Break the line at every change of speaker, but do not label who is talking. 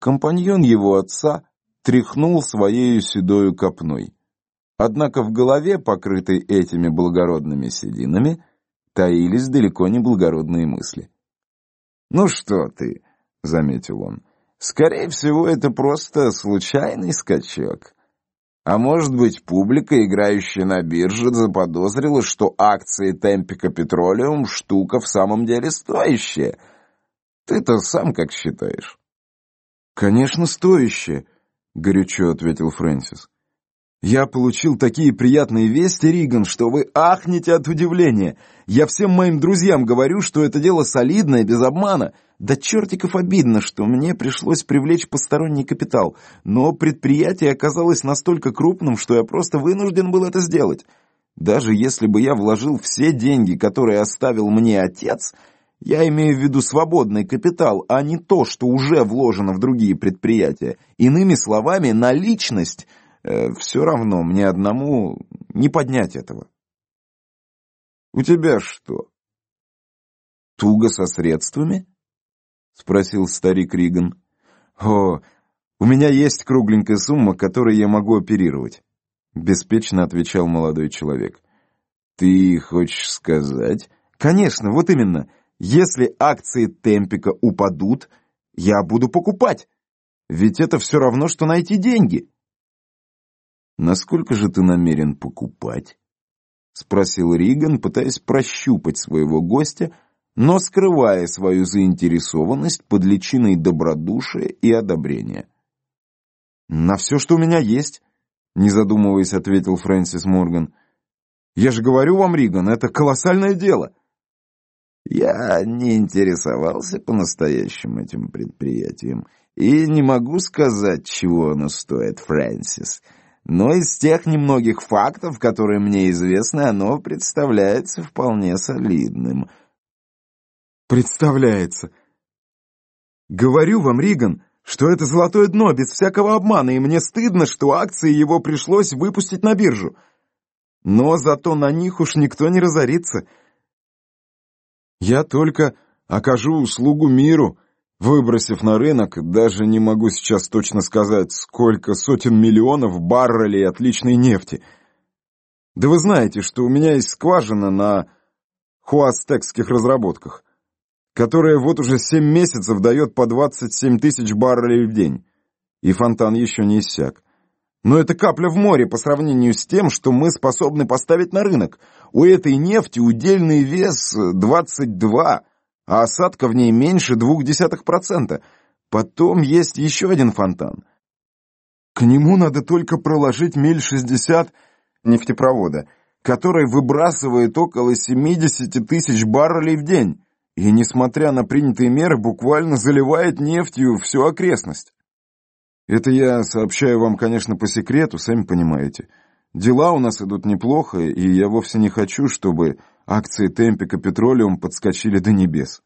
Компаньон его отца тряхнул своею седою копной. Однако в голове, покрытой этими благородными сединами, таились далеко не благородные мысли. «Ну что ты», — заметил он, — «скорее всего, это просто случайный скачок». А может быть, публика, играющая на бирже, заподозрила, что акции Темпика Петролиум штука в самом деле стоящая. Ты-то сам как считаешь?
«Конечно, стоящая», — горячо ответил Фрэнсис. «Я получил такие приятные вести, Риган, что вы ахнете от удивления. Я всем моим друзьям говорю, что это дело солидное, без обмана. Да чертиков обидно, что мне пришлось привлечь посторонний капитал, но предприятие оказалось настолько крупным, что я просто вынужден был это сделать. Даже если бы я вложил все деньги, которые оставил мне отец, я имею в виду свободный капитал, а не то, что уже вложено в другие предприятия. Иными словами, наличность э, все равно мне одному не поднять этого.
У тебя что? Туго со средствами? — спросил старик Риган.
«О, у меня есть кругленькая сумма, которой я могу оперировать», — беспечно отвечал молодой человек.
«Ты хочешь сказать?»
«Конечно, вот именно. Если акции Темпика упадут, я буду покупать. Ведь это все равно, что найти деньги».
«Насколько же ты намерен покупать?» — спросил Риган, пытаясь прощупать своего гостя, — но скрывая свою заинтересованность под личиной добродушия и одобрения.
«На все, что у меня есть», — не задумываясь, ответил Фрэнсис Морган. «Я же говорю вам, Риган, это колоссальное дело».
«Я не интересовался по-настоящему этим предприятием и не могу сказать, чего оно стоит, Фрэнсис». Но из тех немногих фактов, которые мне известны, оно представляется вполне солидным.
Представляется. Говорю вам, Риган, что это золотое дно без всякого обмана, и мне стыдно, что акции его пришлось выпустить на биржу. Но зато на них уж никто не разорится. Я только окажу услугу миру, выбросив на рынок, даже не могу сейчас точно сказать, сколько сотен миллионов баррелей отличной нефти. Да вы знаете, что у меня есть скважина на хуастекских разработках которая вот уже семь месяцев дает по 27 тысяч баррелей в день. И фонтан еще не иссяк. Но это капля в море по сравнению с тем, что мы способны поставить на рынок. У этой нефти удельный вес 22, а осадка в ней меньше 0,2%. Потом есть еще один фонтан. К нему надо только проложить миль 60 нефтепровода, который выбрасывает около 70 тысяч баррелей в день и, несмотря на принятые меры, буквально заливает нефтью всю окрестность. Это я сообщаю вам, конечно, по секрету, сами понимаете. Дела у нас идут неплохо, и я вовсе не хочу, чтобы акции Темпика Петролиум подскочили до небес.